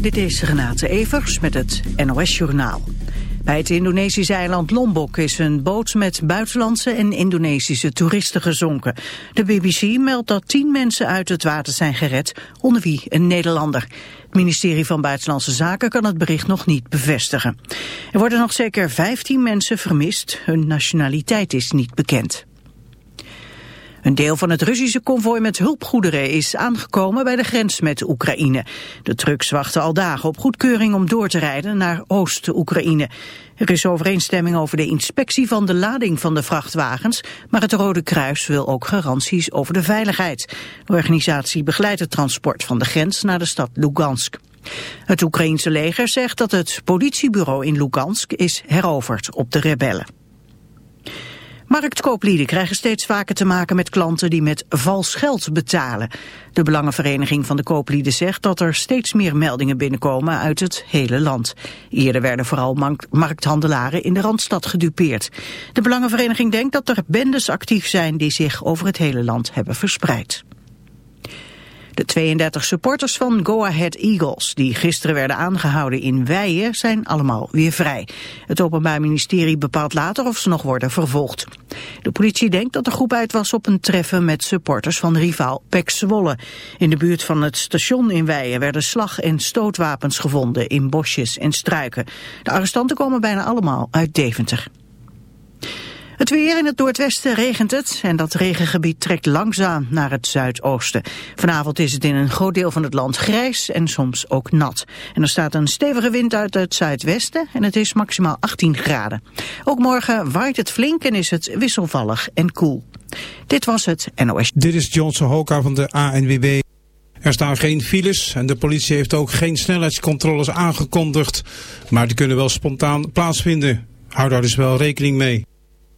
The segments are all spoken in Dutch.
Dit is Renate Evers met het NOS Journaal. Bij het Indonesische eiland Lombok is een boot met buitenlandse en Indonesische toeristen gezonken. De BBC meldt dat tien mensen uit het water zijn gered, onder wie een Nederlander. Het ministerie van Buitenlandse Zaken kan het bericht nog niet bevestigen. Er worden nog zeker 15 mensen vermist, hun nationaliteit is niet bekend. Een deel van het Russische konvooi met hulpgoederen is aangekomen bij de grens met Oekraïne. De trucks wachten al dagen op goedkeuring om door te rijden naar Oost-Oekraïne. Er is overeenstemming over de inspectie van de lading van de vrachtwagens, maar het Rode Kruis wil ook garanties over de veiligheid. De organisatie begeleidt het transport van de grens naar de stad Lugansk. Het Oekraïense leger zegt dat het politiebureau in Lugansk is heroverd op de rebellen. Marktkooplieden krijgen steeds vaker te maken met klanten die met vals geld betalen. De Belangenvereniging van de Kooplieden zegt dat er steeds meer meldingen binnenkomen uit het hele land. Eerder werden vooral markthandelaren in de Randstad gedupeerd. De Belangenvereniging denkt dat er bendes actief zijn die zich over het hele land hebben verspreid. De 32 supporters van Go Ahead Eagles, die gisteren werden aangehouden in Weijen, zijn allemaal weer vrij. Het Openbaar Ministerie bepaalt later of ze nog worden vervolgd. De politie denkt dat de groep uit was op een treffen met supporters van rivaal Pek Zwolle. In de buurt van het station in Weijen werden slag- en stootwapens gevonden in bosjes en struiken. De arrestanten komen bijna allemaal uit Deventer. Het weer in het noordwesten regent het en dat regengebied trekt langzaam naar het zuidoosten. Vanavond is het in een groot deel van het land grijs en soms ook nat. En er staat een stevige wind uit het zuidwesten en het is maximaal 18 graden. Ook morgen waait het flink en is het wisselvallig en koel. Dit was het NOS. Dit is Johnson Hoka van de ANWB. Er staan geen files en de politie heeft ook geen snelheidscontroles aangekondigd. Maar die kunnen wel spontaan plaatsvinden. Hou daar dus wel rekening mee.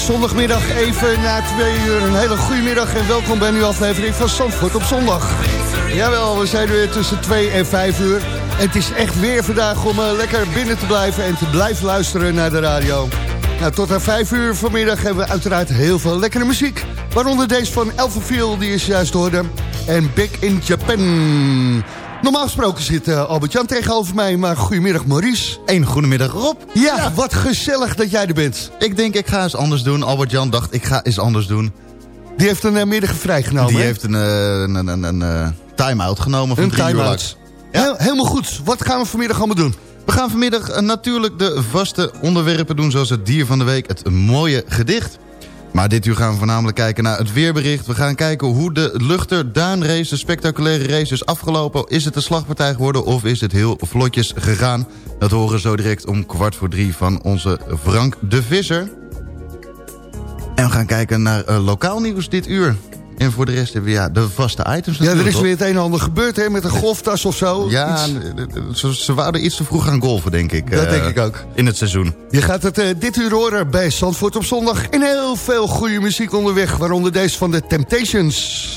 Zondagmiddag even na twee uur. Een hele goede middag en welkom bij een nieuwe aflevering van Zandvoort op zondag. Jawel, we zijn weer tussen 2 en 5 uur. Het is echt weer vandaag om uh, lekker binnen te blijven en te blijven luisteren naar de radio. Nou, tot aan 5 uur vanmiddag hebben we uiteraard heel veel lekkere muziek. Waaronder deze van Elfenfiel, die is juist hoorde. En Big in Japan. Normaal gesproken zit uh, Albert-Jan tegenover mij, maar goedemiddag Maurice. Een goedemiddag Rob. Ja, ja, wat gezellig dat jij er bent. Ik denk ik ga eens anders doen. Albert-Jan dacht ik ga eens anders doen. Die heeft een uh, middag vrijgenomen, Die heeft een, uh, een, een, een, een time-out genomen van een drie uur lang. Ja. Heel, helemaal goed. Wat gaan we vanmiddag allemaal doen? We gaan vanmiddag natuurlijk de vaste onderwerpen doen... zoals het dier van de week, het mooie gedicht... Maar dit uur gaan we voornamelijk kijken naar het weerbericht. We gaan kijken hoe de Luchter Duinrace, de spectaculaire race, is afgelopen. Is het een slagpartij geworden of is het heel vlotjes gegaan? Dat horen zo direct om kwart voor drie van onze Frank de Visser. En we gaan kijken naar uh, lokaal nieuws dit uur. En voor de rest hebben we ja, de vaste items. Ja, er is weer het een en ander gebeurd hè, met een golftas of zo. Ja, ze, ze waren iets te vroeg gaan golven, denk ik. Dat uh, denk ik ook. In het seizoen. Je gaat het uh, dit uur horen bij Zandvoort op zondag. En heel veel goede muziek onderweg, waaronder deze van de Temptations.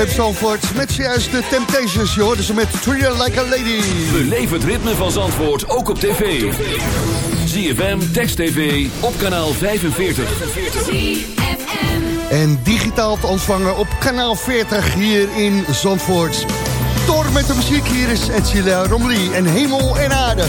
CFM Zandvoort met juist de Temptations. Je hoorde ze met Treat Like a Lady. Beleef het ritme van Zandvoort ook op tv. ZFM, Text TV, op kanaal 45. En digitaal te ontvangen op kanaal 40 hier in Zandvoort. Door met de muziek, hier is Edcilia Romley en Hemel en Aarde.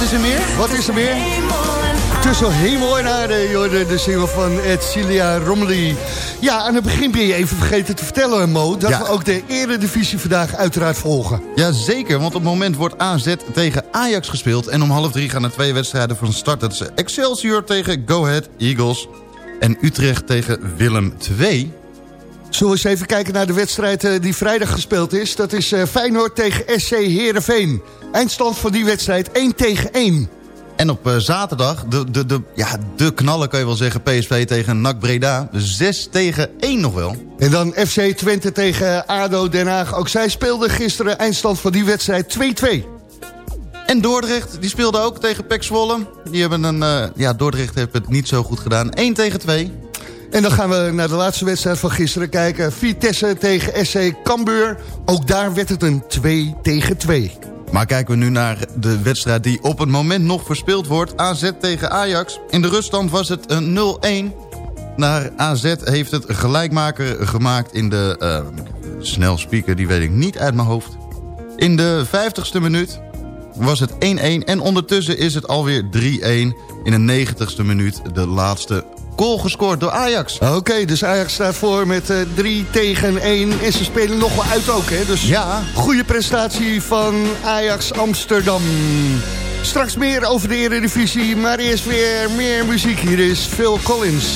Wat is er meer? Wat is er meer? Tussen hemel en aarde, je hoorde de single van Edcilia Romley. Ja, aan het begin ben je even vergeten te vertellen, Mo... dat Ja. we ook de eredivisie vandaag uiteraard volgen. Ja, zeker, want op het moment wordt AZ tegen Ajax gespeeld... en om half drie gaan er twee wedstrijden van start. Dat is Excelsior tegen Go Ahead Eagles... en Utrecht tegen Willem II. Zullen we eens even kijken naar de wedstrijd eh, die vrijdag gespeeld is? Dat is eh, Feyenoord tegen SC Heerenveen. Eindstand van die wedstrijd 1 tegen 1. En op eh, zaterdag, de, de, de, ja, de knallen kan je wel zeggen... PSV tegen NAC Breda, 6 tegen 1 nog wel. En dan FC Twente tegen ADO Den Haag. Ook zij speelden gisteren eindstand van die wedstrijd 2-2. En Dordrecht, die speelde ook tegen PEC Zwolle. Die hebben een, ja, Dordrecht heeft het niet zo goed gedaan. 1 tegen 2. En dan gaan we naar de laatste wedstrijd van gisteren kijken. Vitesse tegen SC Cambuur. Ook daar werd het een 2 tegen 2. Maar kijken we nu naar de wedstrijd die op het moment nog verspeeld wordt. AZ tegen Ajax. In de ruststand was het een 0-1. Naar AZ heeft het gelijkmaker gemaakt in de... eh, snel speaker, die weet ik niet uit mijn hoofd. In de 50ste minuut was het 1-1. En ondertussen is het alweer 3-1. In de 90ste minuut de laatste goal gescoord door Ajax. Oké, dus Ajax staat voor met 3 tegen 1. En ze spelen nog wel uit ook, hè? Dus Ja. goede prestatie van Ajax Amsterdam. Straks meer over de Eredivisie, maar eerst weer meer muziek. Hier is Phil Collins.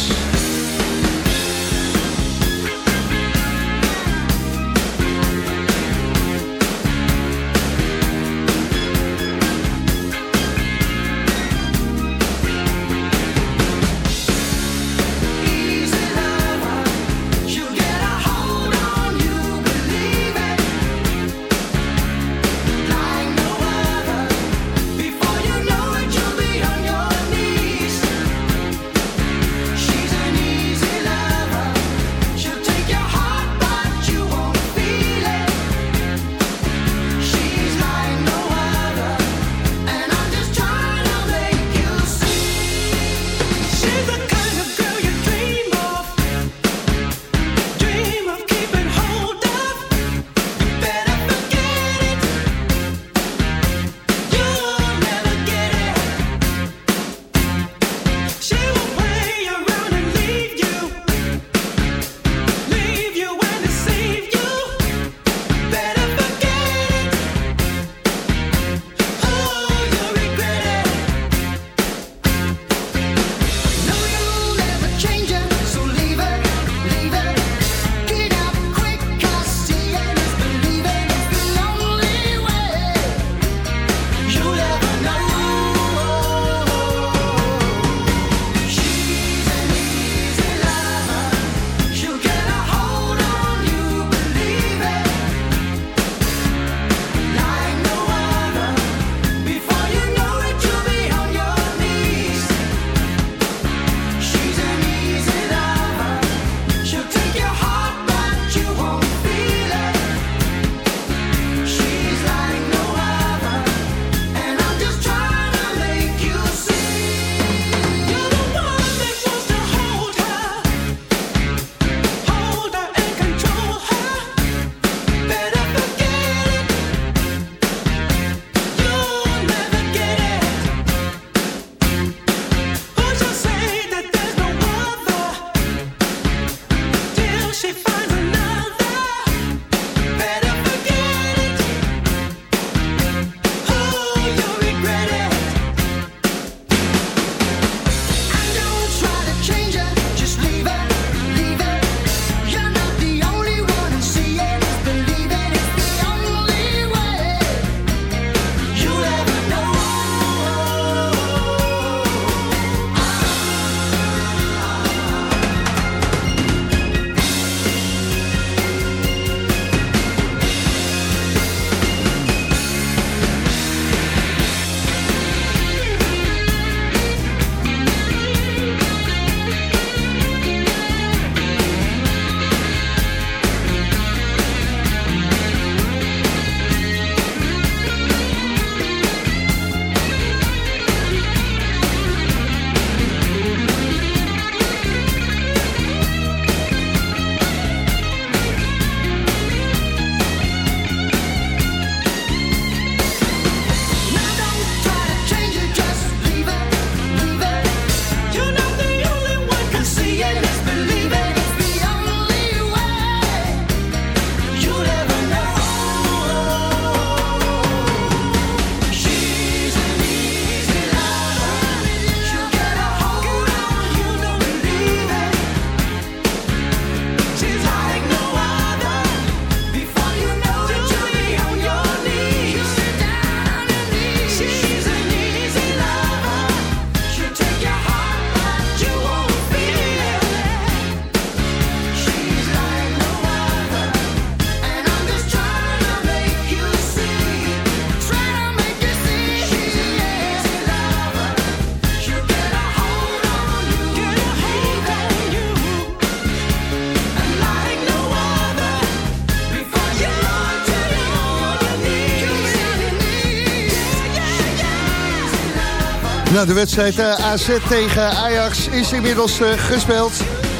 Nou, de wedstrijd uh, AZ tegen Ajax is inmiddels uh, gespeeld.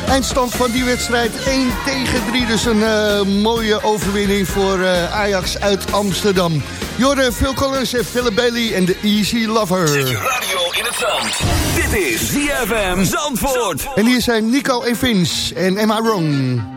Eindstand van die wedstrijd 1 tegen 3. Dus een uh, mooie overwinning voor Ajax uit Amsterdam. Jorden, Phil Collins en Philip Bailey en de Easy Lover. Zet je radio in het zand. Dit is ZFM Zandvoort. En hier zijn Nico en Vince en Am I Wrong?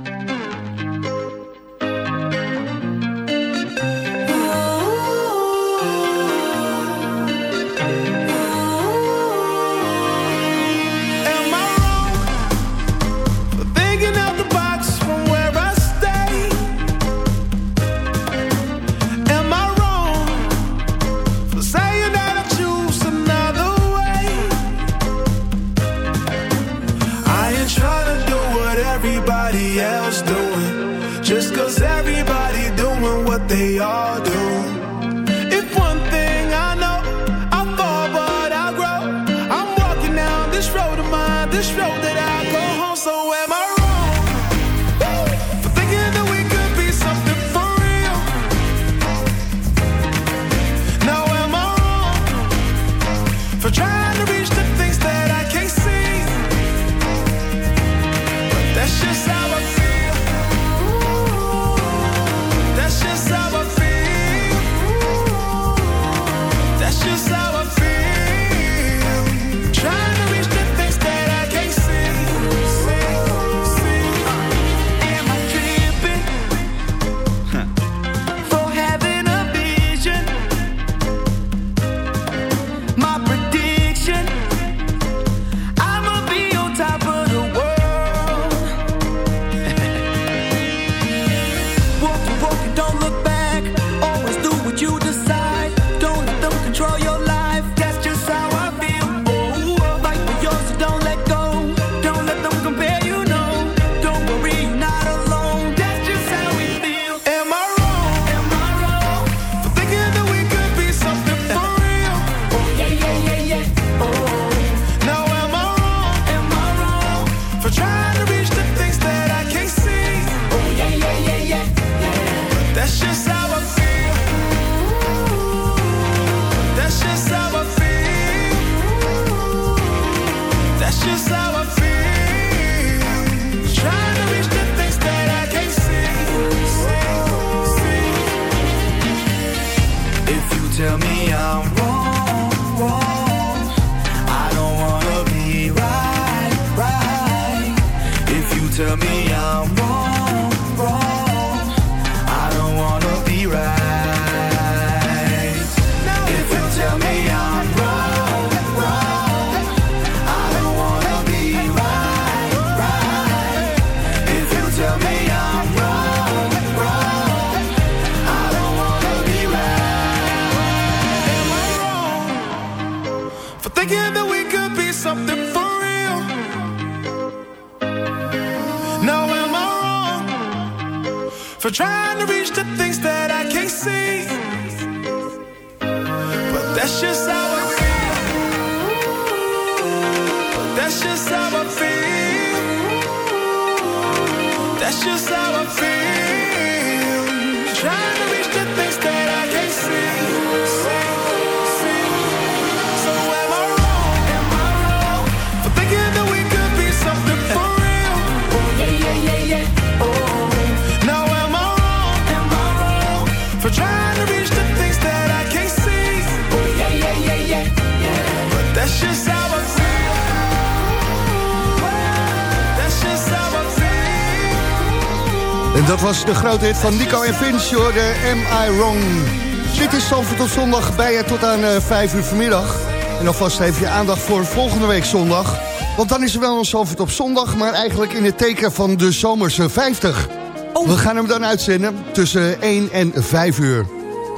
De grote hit van Nico en Vince, de Am I Wrong? Dit is Zandvoort op zondag bij je tot aan uh, eh, 5 uur vanmiddag. En alvast even je aandacht voor volgende week zondag. Want dan is er wel een Zandvoort op zondag, maar eigenlijk in het teken van de zomerse 50. Oh. We gaan hem dan uitzenden tussen 1 en 5 uur.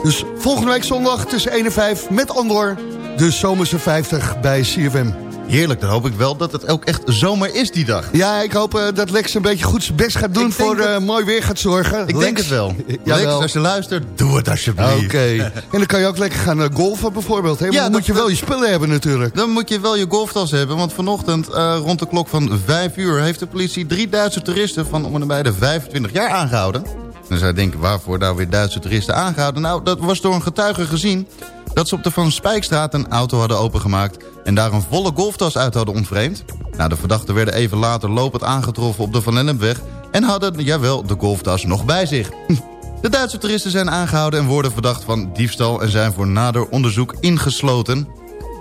Dus volgende week zondag tussen 1 en 5 met Andor, de zomerse 50 bij CFM. Heerlijk, dan hoop ik wel dat het ook echt zomer is die dag. Ja, ik hoop uh, dat Lex een beetje goed zijn best gaat doen voor uh, mooi weer gaat zorgen. Ik denk het wel. Ja, Lex, als je luistert, doe het alsjeblieft. Oké. en dan kan je ook lekker gaan uh, golfen bijvoorbeeld. Hè? Ja, dan moet je wel je spullen hebben natuurlijk. Dan moet je wel je golftas hebben, want vanochtend rond de klok van 5 uur... heeft de politie 3000 toeristen van om en bij de 25 jaar aangehouden. Dan zou je denken, waarvoor nou weer Duitse toeristen aangehouden? Nou, dat was door een getuige gezien dat ze op de Van Spijkstraat een auto hadden opengemaakt... en daar een volle golftas uit hadden ontvreemd. Nou, de verdachten werden even later lopend aangetroffen op de Van Lennepweg... en hadden, jawel, de golftas nog bij zich. De Duitse toeristen zijn aangehouden en worden verdacht van diefstal... en zijn voor nader onderzoek ingesloten...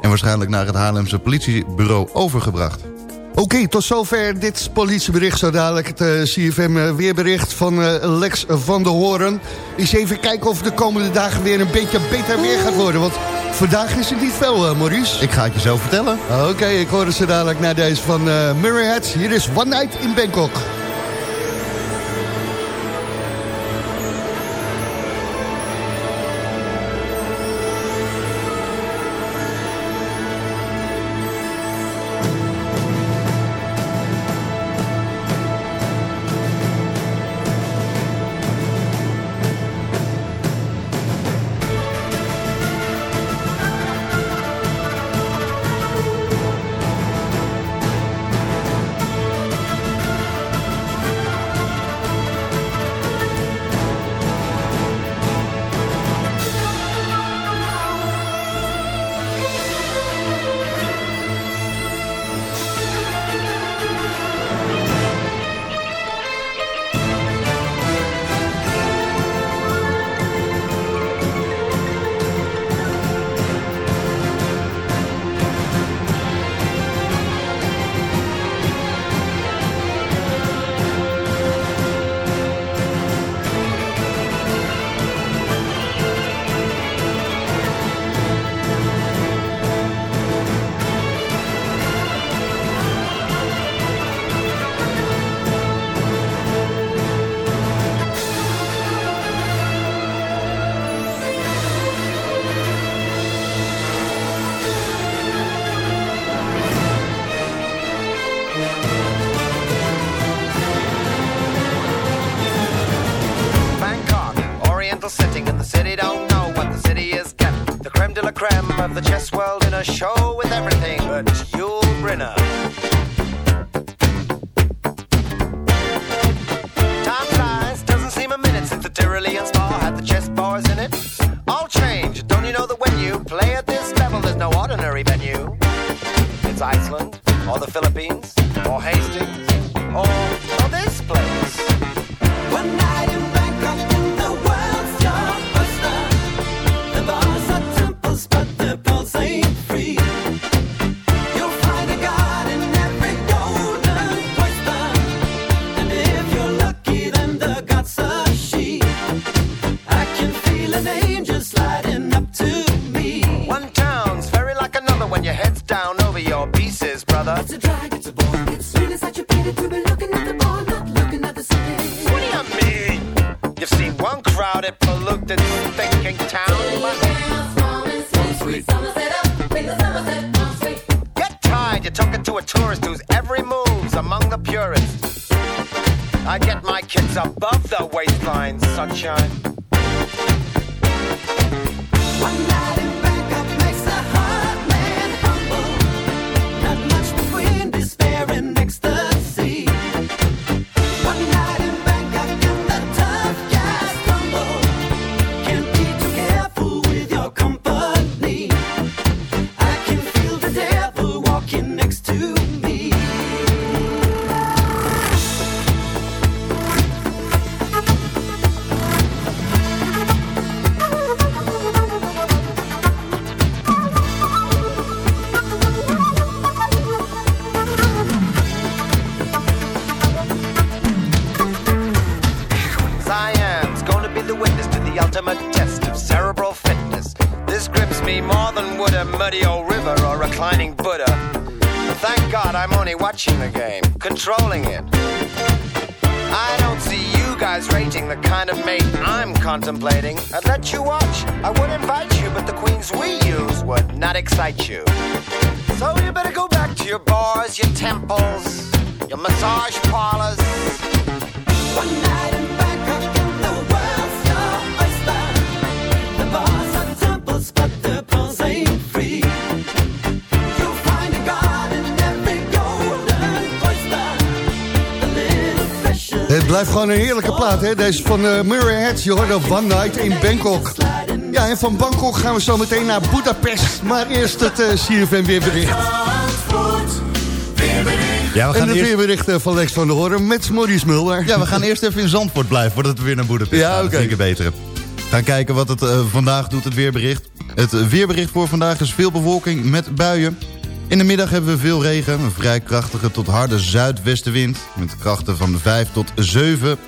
en waarschijnlijk naar het Haarlemse politiebureau overgebracht. Oké, tot zover dit politiebericht. Zo dadelijk het uh, CFM uh, weerbericht van uh, Lex van der Hoorn. Eens even kijken of de komende dagen weer een beetje beter weer gaat worden. Want vandaag is het niet veel, Maurice. Ik ga het je zo vertellen. Oké, ik hoor zo dadelijk naar deze van Murray Heads. Hier is One Night in Bangkok. the show blijft gewoon een heerlijke plaat, hè? Deze van uh, Murray Heads, je hoorde One Night in Bangkok. Ja, en van Bangkok gaan we zo meteen naar Budapest. Maar eerst het uh, CFM weerbericht. Ja, we gaan en het eerst... weerbericht van Lex van der Hoorn met Maurice Mulder. Ja, we gaan eerst even in Zandvoort blijven voordat we weer naar Budapest ja, gaan. Oké. Okay. beter. Gaan kijken wat het uh, vandaag doet, het weerbericht. Het weerbericht voor vandaag is veel bewolking met buien. In de middag hebben we veel regen, een vrij krachtige tot harde zuidwestenwind... met krachten van 5 tot 7.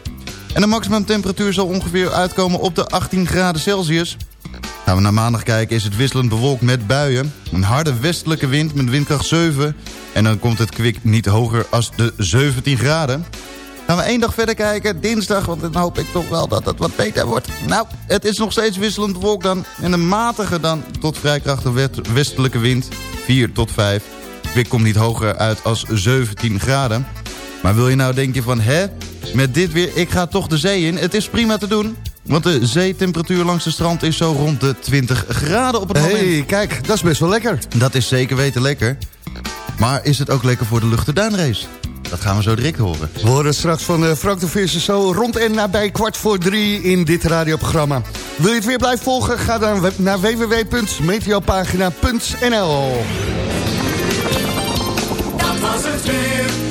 En de maximumtemperatuur zal ongeveer uitkomen op de 18 graden Celsius. Gaan we naar maandag kijken is het wisselend bewolkt met buien. Een harde westelijke wind met windkracht 7. En dan komt het kwik niet hoger als de 17 graden. Gaan we één dag verder kijken, dinsdag, want dan hoop ik toch wel dat het wat beter wordt. Nou, het is nog steeds wisselend bewolkt dan. En een matige dan tot vrij krachtige westelijke wind, 4 tot 5. Kwik komt niet hoger uit als 17 graden. Maar wil je nou denken van, hè, met dit weer, ik ga toch de zee in. Het is prima te doen. Want de zeetemperatuur langs de strand is zo rond de 20 graden op het moment. hey, kijk, dat is best wel lekker. Dat is zeker weten lekker. Maar is het ook lekker voor de luchterduinrace? Dat gaan we zo direct horen. We horen straks van uh, Frank de Visser zo rond en nabij kwart voor drie in dit radioprogramma. Wil je het weer blijven volgen? Ga dan naar www.meteopagina.nl Dat was het weer.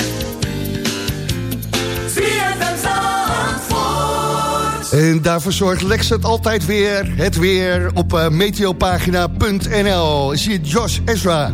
En daarvoor zorgt Lex het altijd weer. Het weer op uh, meteopagina.nl. Zie je Josh Ezra.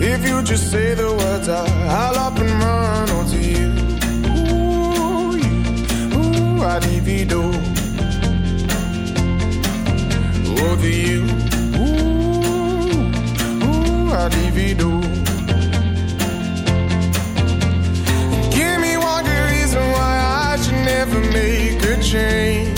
If you just say the words, I, I'll up and run onto you. Ooh, you, ooh, I divido. Over you, ooh, ooh, I divido. Give me one good reason why I should never make a change.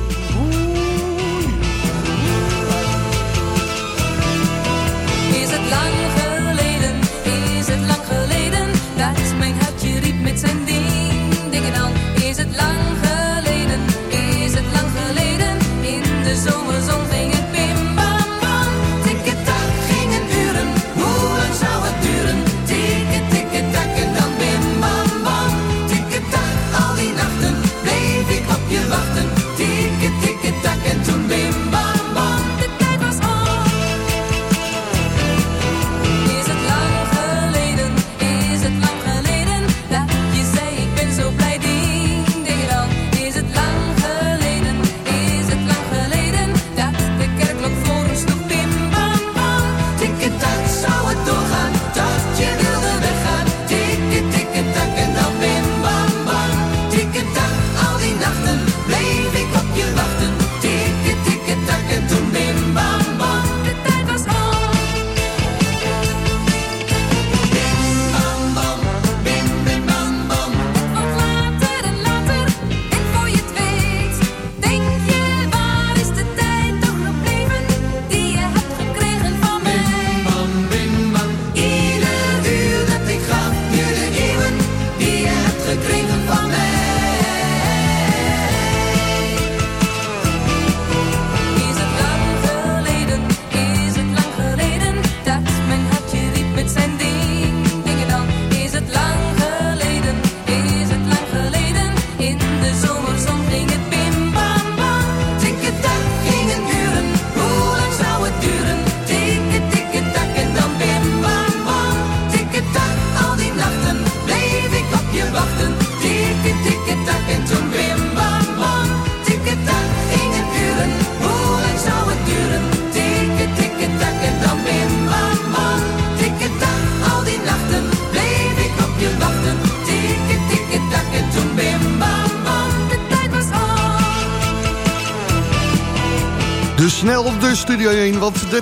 the fire.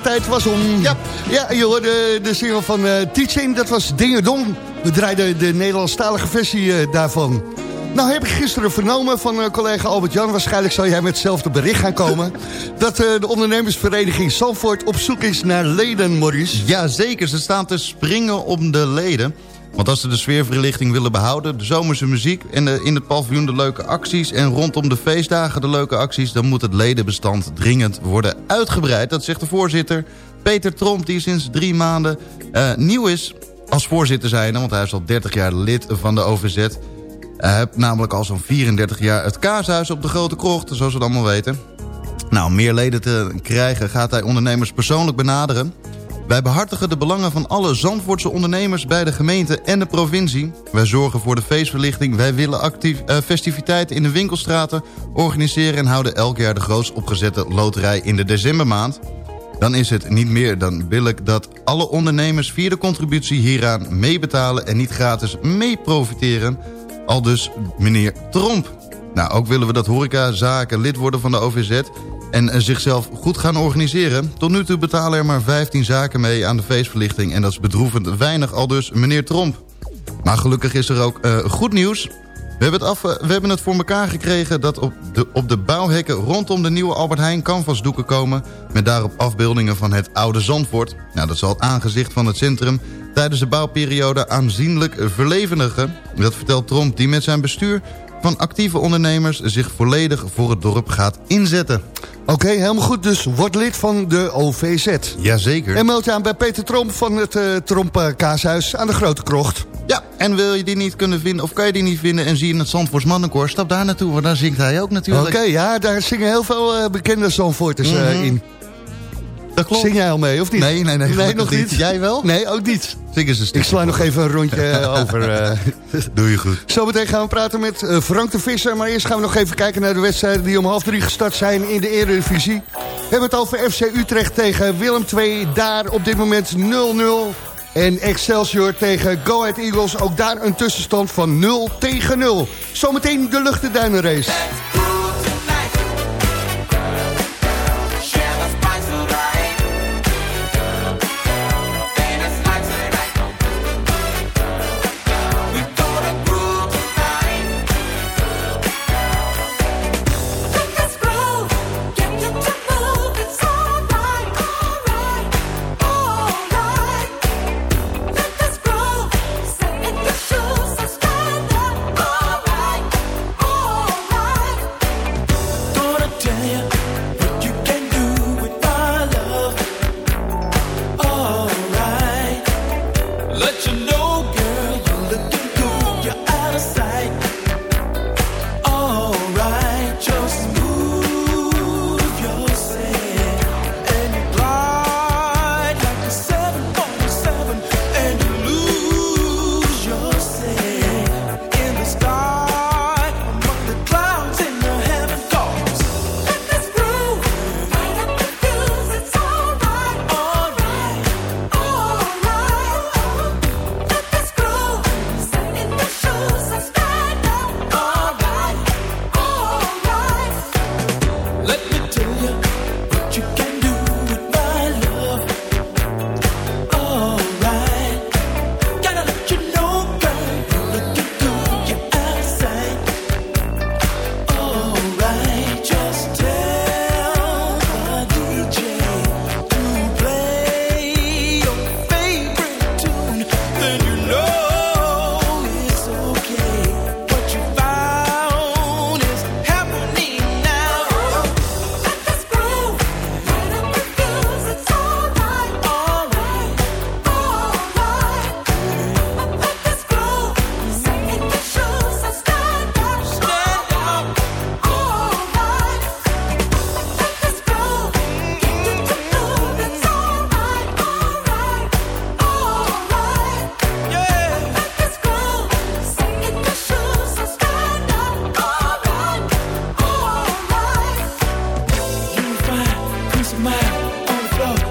De tijd was om. Ja, ja je hoorde de single van uh, Teaching, dat was Dingerdong. We draaiden de Nederlandstalige versie uh, daarvan. Nou heb ik gisteren vernomen van uh, collega Albert-Jan... waarschijnlijk zal jij met hetzelfde bericht gaan komen... dat de ondernemersvereniging Zandvoort op zoek is naar leden, Maurice. Ja, zeker. Ze staan te springen om de leden... Want als ze de sfeerverlichting willen behouden, de zomerse muziek... en in het paviljoen de leuke acties... en rondom de feestdagen de leuke acties... dan moet het ledenbestand dringend worden uitgebreid. Dat zegt de voorzitter Peter Tromp, die sinds drie maanden uh, nieuw is als voorzitter zijn. Want hij is al 30 jaar lid van de OVZ. Hij heeft namelijk al zo'n 34 jaar het kaashuis op de Grote Krocht, zoals we het allemaal weten. Nou, meer leden te krijgen gaat hij ondernemers persoonlijk benaderen... Wij behartigen de belangen van alle Zandvoortse ondernemers bij de gemeente en de provincie. Wij zorgen voor de feestverlichting. Wij willen actief, uh, festiviteiten in de winkelstraten organiseren... en houden elk jaar de grootst opgezette loterij in de decembermaand. Dan is het niet meer dan billig dat alle ondernemers via de contributie hieraan meebetalen... en niet gratis mee profiteren. Al dus meneer Tromp. Nou, ook willen we dat horecazaken lid worden van de OVZ en eh, zichzelf goed gaan organiseren. Tot nu toe betalen er maar 15 zaken mee aan de feestverlichting... en dat is bedroevend weinig, al dus meneer Tromp. Maar gelukkig is er ook uh, goed nieuws. We hebben, het uh, we hebben het voor elkaar gekregen dat op de, op de bouwhekken... rondom de nieuwe Albert Heijn canvasdoeken komen... met daarop afbeeldingen van het oude Zandvoort. Nou, dat zal het aangezicht van het centrum tijdens de bouwperiode aanzienlijk verlevendigen. Dat vertelt Tromp, die met zijn bestuur van actieve ondernemers zich volledig voor het dorp gaat inzetten. Oké, helemaal goed. Dus word lid van de OVZ. Jazeker. En meld je aan bij Peter Tromp van het uh, Tromp Kaashuis aan de Grote Krocht. Ja, en wil je die niet kunnen vinden, of kan je die niet vinden... en zie je het Zandvoorts Mannenkoor, stap daar naartoe, want daar zingt hij ook natuurlijk. Oké, ja, daar zingen heel veel uh, bekende Zandvoorters mm -hmm. in. Dat klopt. Zing jij al mee, of niet? Nee, nee, nee. nee nog niet. Jij wel? Nee, ook niet. Zing eens een stukje. Ik sla nog even een rondje over. Uh. Doe je goed. Zometeen gaan we praten met uh, Frank de Visser. Maar eerst gaan we nog even kijken naar de wedstrijden die om half drie gestart zijn in de Eredivisie. We hebben het over FC Utrecht tegen Willem II. Daar op dit moment 0-0. En Excelsior tegen Go Ahead Eagles. Ook daar een tussenstand van 0 tegen 0. Zometeen de luchtenduinenrace.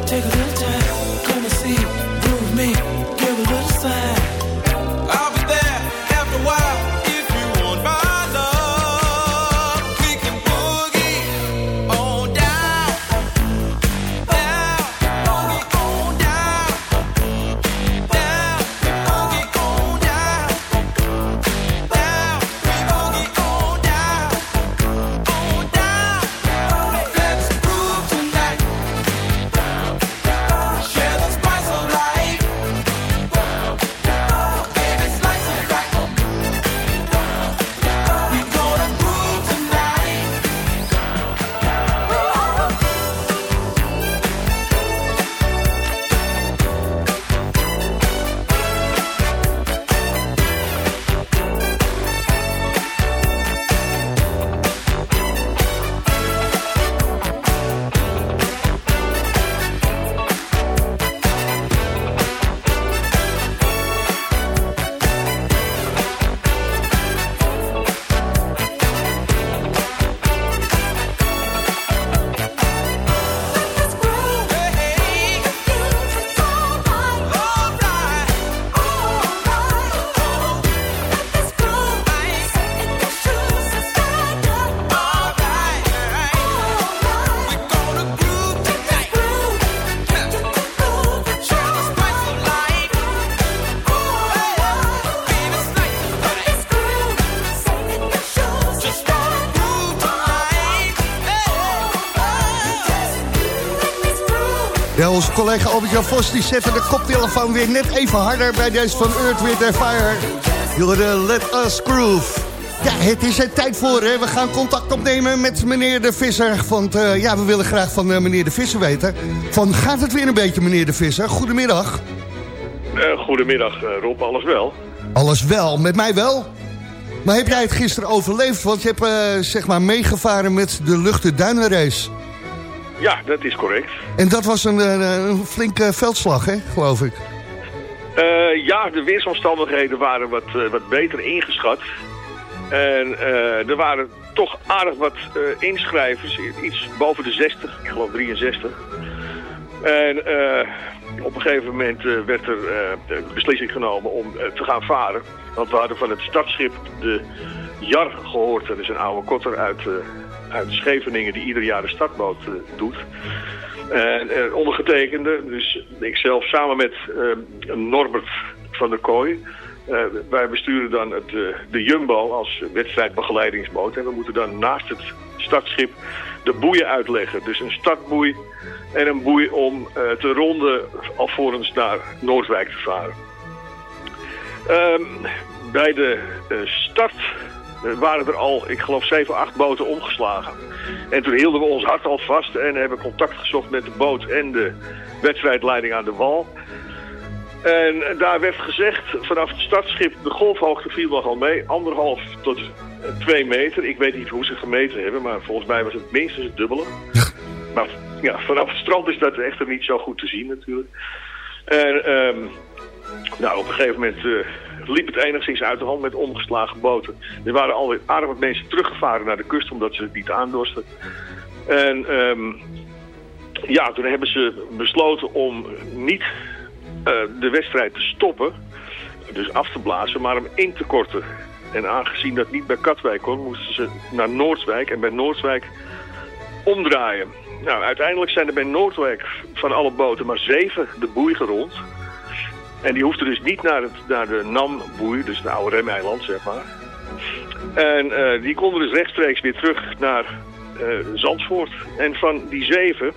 Take a look. Collega Albert-Jan Vos die zette de koptelefoon weer net even harder bij deze van Earth, Wind Fire. Jullie Let Us Groove. Ja, het is er tijd voor. Hè. We gaan contact opnemen met meneer De Visser. Want eh, ja, we willen graag van eh, meneer De Visser weten. Van, gaat het weer een beetje, meneer De Visser? Goedemiddag. Eh, goedemiddag Rob, alles wel? Alles wel, met mij wel. Maar heb jij het gisteren overleefd? Want je hebt zeg maar meegevaren met de Luchten Duinenrace. Ja, dat is correct. En dat was een, eh, een flinke veldslag, hè, geloof ik. Eh, ja, de weersomstandigheden waren wat, eh, wat beter ingeschat. En er waren toch aardig wat inschrijvers, iets boven de 60, ik geloof 63. En op een gegeven moment werd er de beslissing genomen om te gaan varen. Want we hadden van het startschip de Jar gehoord. Dat is een oude kotter uit, uit Scheveningen die ieder jaar de startboot eh, doet. En eh, ondergetekende, dus ik zelf samen met eh, Norbert van der Kooi. wij besturen dan het, de Jumbo als wedstrijdbegeleidingsboot. En we moeten dan naast het startschip de boeien uitleggen. Dus een startboei en een boei om te ronden alvorens naar Noordwijk te varen. Ehm, bij de start waren er al, ik geloof, 7, 8 boten omgeslagen. En toen hielden we ons hart al vast en hebben contact gezocht met de boot en de wedstrijdleiding aan de wal. En daar werd gezegd, vanaf het startschip, de golfhoogte viel nogal mee, anderhalf tot eh, twee meter. Ik weet niet hoe ze gemeten hebben, maar volgens mij was het minstens het dubbele. Maar ja, vanaf het strand is dat echter niet zo goed te zien natuurlijk. En ehm, nou, op een gegeven moment eh, liep het enigszins uit de hand met omgeslagen boten. Er waren alweer aardig wat mensen teruggevaren naar de kust omdat ze het niet aandorsten. En ehm, ja, toen hebben ze besloten om niet eh, de wedstrijd te stoppen, dus af te blazen, maar hem in te korten. En aangezien dat niet bij Katwijk kon, moesten ze naar Noordwijk en bij Noordwijk omdraaien. Nou, uiteindelijk zijn er bij Noordwijk van alle boten maar zeven de boei gerond. En die hoefden dus niet naar, het, naar de NAM-boei, dus het oude remeiland, zeg maar. En eh, die konden dus rechtstreeks weer terug naar eh, Zandvoort. En van die zeven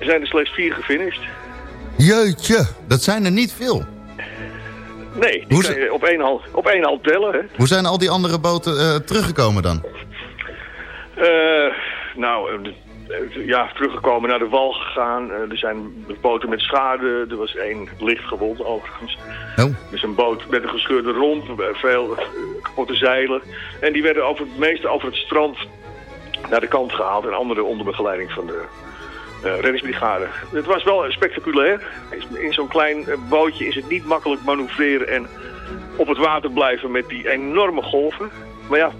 zijn er slechts vier gefinished. Jeetje. Dat zijn er niet veel. Nee, die kan je op één hand, op één hand tellen, hè. Hoe zijn al die andere boten eh, teruggekomen dan? Eh, nou, ja, teruggekomen naar de wal gegaan. Eh, er zijn boten met schade. Er was één licht gewond overigens. Oh. Dus een boot met een gescheurde romp, eh, veel eh, kapotte zeilen. En die werden over het meeste over het strand naar de kant gehaald. En andere onder begeleiding van de eh, reddingsbrigade. Het was wel eh, spectaculair. In zo'n klein eh, bootje is het niet makkelijk manoeuvreren en op het water blijven met die enorme golven. Maar ja,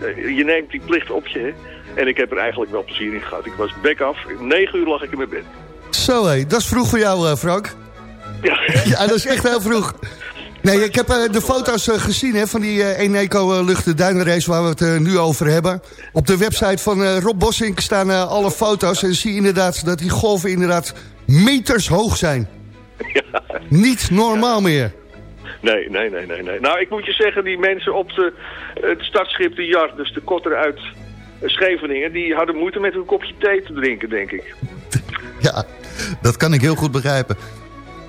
eh, je neemt die plicht op je. Hè? En ik heb er eigenlijk wel plezier in gehad. Ik was bek af. Negen uur lag ik in mijn bed. Zo hé, dat is vroeg voor jou, eh, Frank. Ja. Ja, dat is echt heel vroeg. Nee, ik heb eh, de foto's eh, gezien hè, van die eh Eneco eh, Luchten Duinenrace waar we het nu over hebben. Op de website van Rob Bossink staan alle foto's en zie je inderdaad dat die golven inderdaad meters hoog zijn. Niet normaal meer. Nee, nee, nee, nee, nee. Nou, ik moet je zeggen, die mensen op de, het startschip de Jar, dus de kotter uit Scheveningen, die hadden moeite met een kopje thee te drinken, denk ik. Ja, dat kan ik heel goed begrijpen.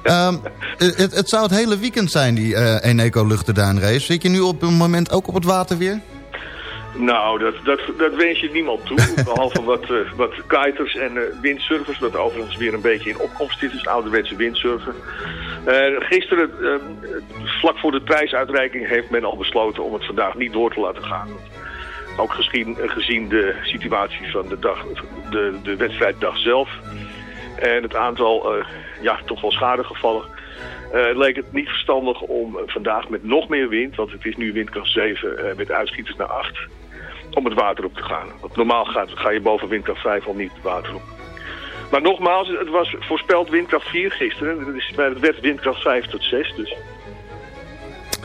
Ehm, het, het zou het hele weekend zijn, die eh Eneco Luchtenduinrace. Zit je nu op een moment ook op het water weer? Nou, dat, dat, dat wens je niemand toe. Behalve wat, eh, wat kiters en eh, windsurfers, wat overigens weer een beetje in opkomst is, dus ouderwetse windsurfen. Gisteren, vlak voor de prijsuitreiking, heeft men al besloten om het vandaag niet door te laten gaan. Ook gezien, gezien de situatie van de, dag, de, de wedstrijddag zelf. En het aantal, eh, ja, toch wel schadegevallen. eh, leek het niet verstandig om vandaag met nog meer wind, want het is nu windkracht 7 eh, met uitschieters naar 8, om het water op te gaan. Want normaal gaat, ga je boven windkracht 5 al niet het water op. Maar nogmaals, het was voorspeld windkracht 4 gisteren. Is, het werd windkracht 5 tot 6 dus.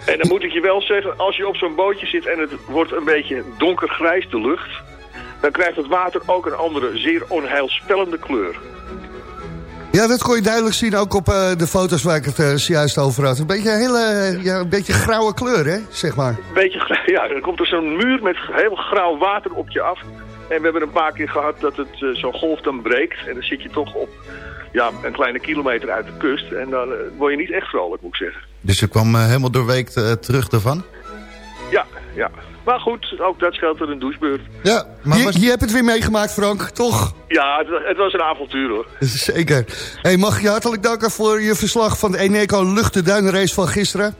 En dan moet ik je wel zeggen, als je op zo'n bootje zit en het wordt een beetje donkergrijs de lucht... dan krijgt het water ook een andere, zeer onheilspellende kleur. Ja, dat kon je duidelijk zien ook op eh, de foto's waar ik het eh, zojuist over had. Een beetje een hele, eh, ja, een beetje grauwe kleur, hè, zeg maar. Beetje, ja, dan komt er zo'n muur met heel grauw water op je af. En we hebben een paar keer gehad dat het zo'n golf dan breekt. En dan zit je toch op ja, een kleine kilometer uit de kust. En dan eh, word je niet echt vrolijk, moet ik zeggen. Dus je kwam eh, helemaal doorweekt eh, terug ervan? Ja, ja. Maar goed, ook dat scheelt er een douchebeurt. Ja, Maar je, was- je hebt het weer meegemaakt, Frank, toch? Ja, het, wa- het was een avontuur hoor. Zeker. Hey, mag je hartelijk danken voor je verslag van de Eneco Luchtenduinrace van gisteren.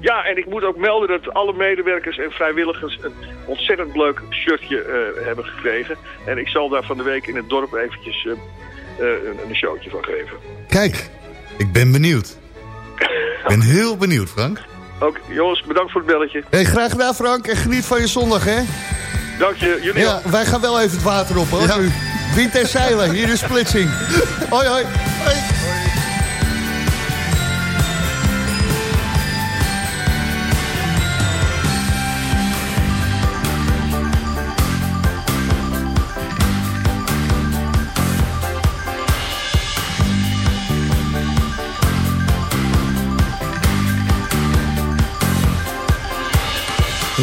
Ja, en ik moet ook melden dat alle medewerkers en vrijwilligers een ontzettend leuk shirtje eh, hebben gekregen. En ik zal daar van de week in het dorp eventjes een, een showtje van geven. Kijk, ik ben benieuwd. Ik ben heel benieuwd, Frank. Ook, jongens, bedankt voor het belletje. Hey, graag gedaan, Frank. En geniet van je zondag, hè? Dank je, jullie Ja, ook. wij gaan wel even het water op, hoor. Ja. Wind en zeilen, hier is splitsing. hoi, hoi. hoi.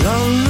Lange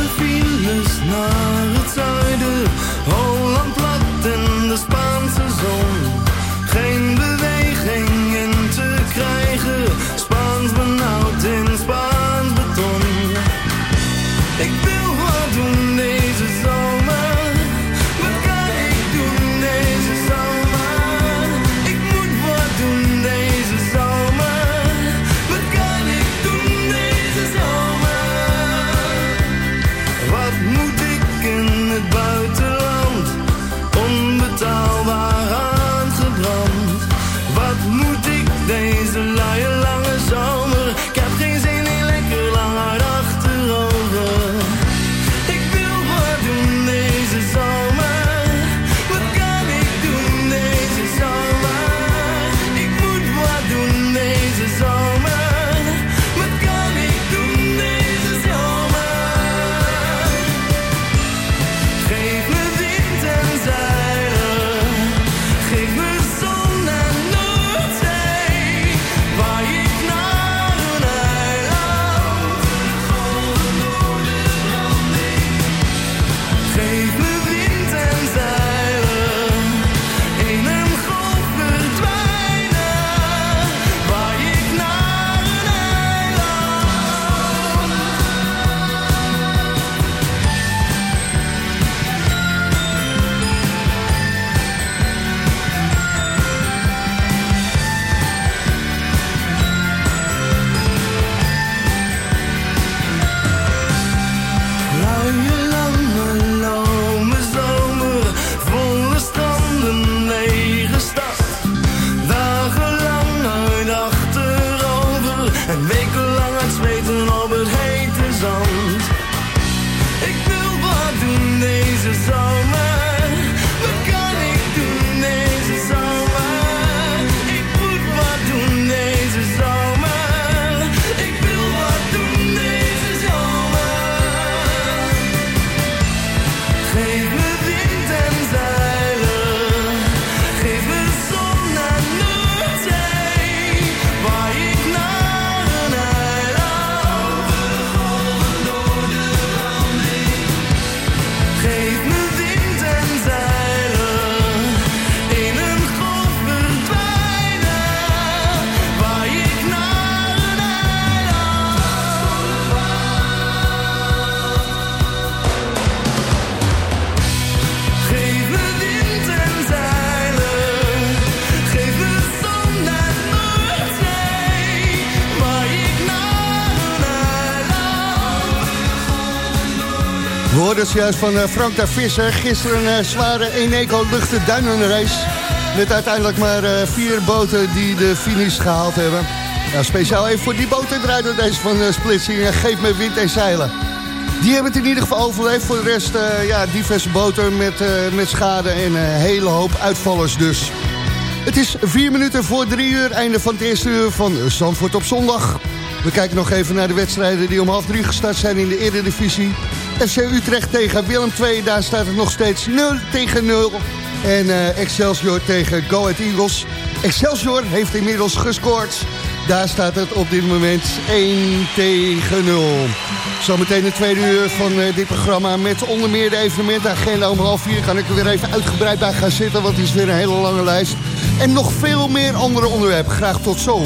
We hoorden het juist van eh, Frank de Visser. Gisteren een eh, zware Eneco luchten duinenrace. Met uiteindelijk maar eh, vier boten die de finish gehaald hebben. Nou, speciaal even voor die boten draaide deze van Splitsing. Geef me wind en zeilen. Die hebben het in ieder geval overleefd. Voor de rest, ja, diverse boten met, met schade en een hele hoop uitvallers dus. Het is vier minuten voor drie uur. Einde van het eerste uur van Zandvoort op zondag. We kijken nog even naar de wedstrijden die om half drie gestart zijn in de Eredivisie. FC Utrecht tegen Willem II, daar staat het nog steeds 0 tegen 0. En eh, Excelsior tegen Go Ahead Eagles. Excelsior heeft inmiddels gescoord. Daar staat het op dit moment 1 tegen 0. Zometeen de tweede uur van eh, dit programma met onder meer de evenementagenda. Om half vier kan ik er weer even uitgebreid bij gaan zitten, want het is weer een hele lange lijst. En nog veel meer andere onderwerpen. Graag tot zo.